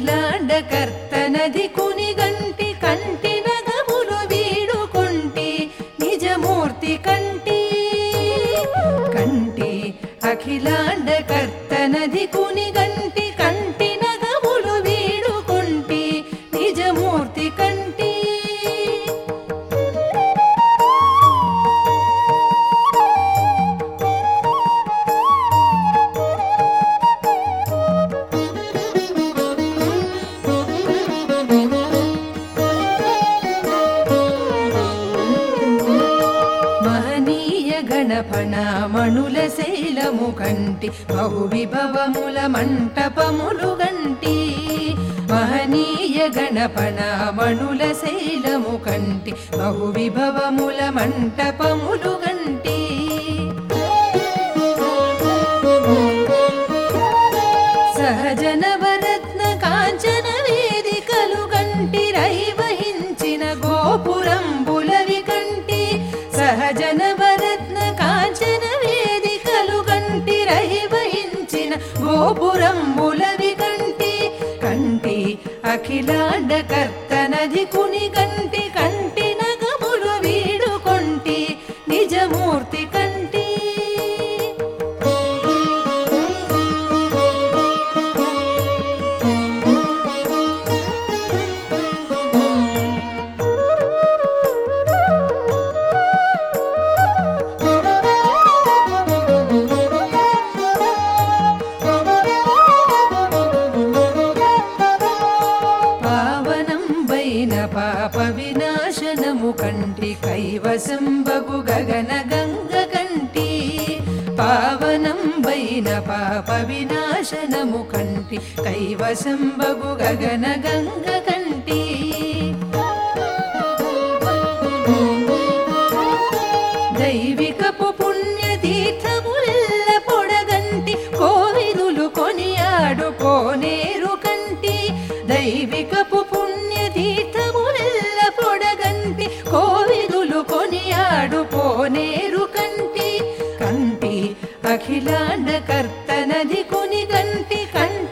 అఖిలాండ కర్తనది కునిగంటి కంటి నగములు వీడుకుంటి నిజమూర్తి కంటి కంటి అఖిలాండ గణపణ మణుల శైలము కంటి బహు విభవముల మంటపములు గంటి. మహనీయ గణపణ మణుల శైలము కంటి బహు విభవముల మంటపములు గంటి. గోపురంబులవి కంటి కంటి అఖిలాండ కర్తనది కుని కంటి కంటి నగములు వీడుకొంటి నిజమూర్తి కంటి कैवशं बबु गगन गङ्गकण्टी पावनं वैनपापविनाशनमुकण्ठि कैवशं बबु गगन गङ्गी दैविकु కోనేరు కంటి కంటి అఖిలాండ కర్తనది కొని గంటి కంటి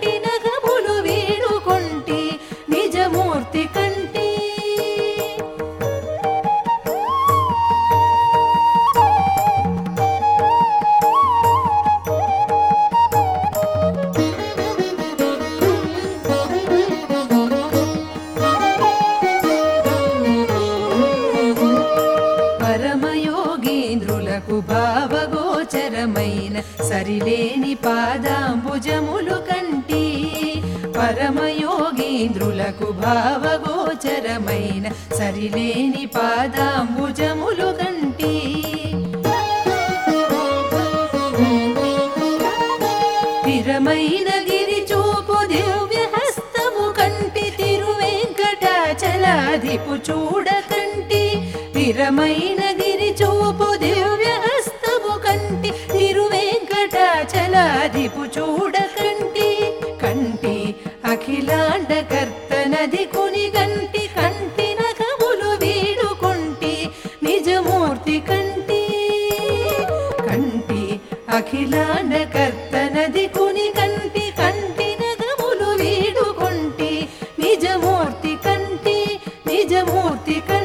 పరమయోగీంద్రులకు భావగోచరమైన సరిలేని పాదాంబుజములు కంటి పరమయోగీంద్రులకు భావగోచరమైన సరిలేని పాదాంబుజములు కంటి స్థిరమైన గిరి చూపు దివ్య హస్తము కంటి తిరువెంకటాచలాదిపు చూడకంటి స్థిరమైన గిరి చూపు దివ్య కంటి తిరువేంకటాచలాదిపు చూడకంటి కంటి కంటి అఖిలాండ కర్త నది కొని కంటి కంటి నఖములు వీడుకుంటి నిజమూర్తి కంటి కంటి అఖిలాండ కర్త నది కొని కంటి కంటి నఖములు వీడుకుంటి నిజమూర్తి కంటి నిజమూర్తి కంటి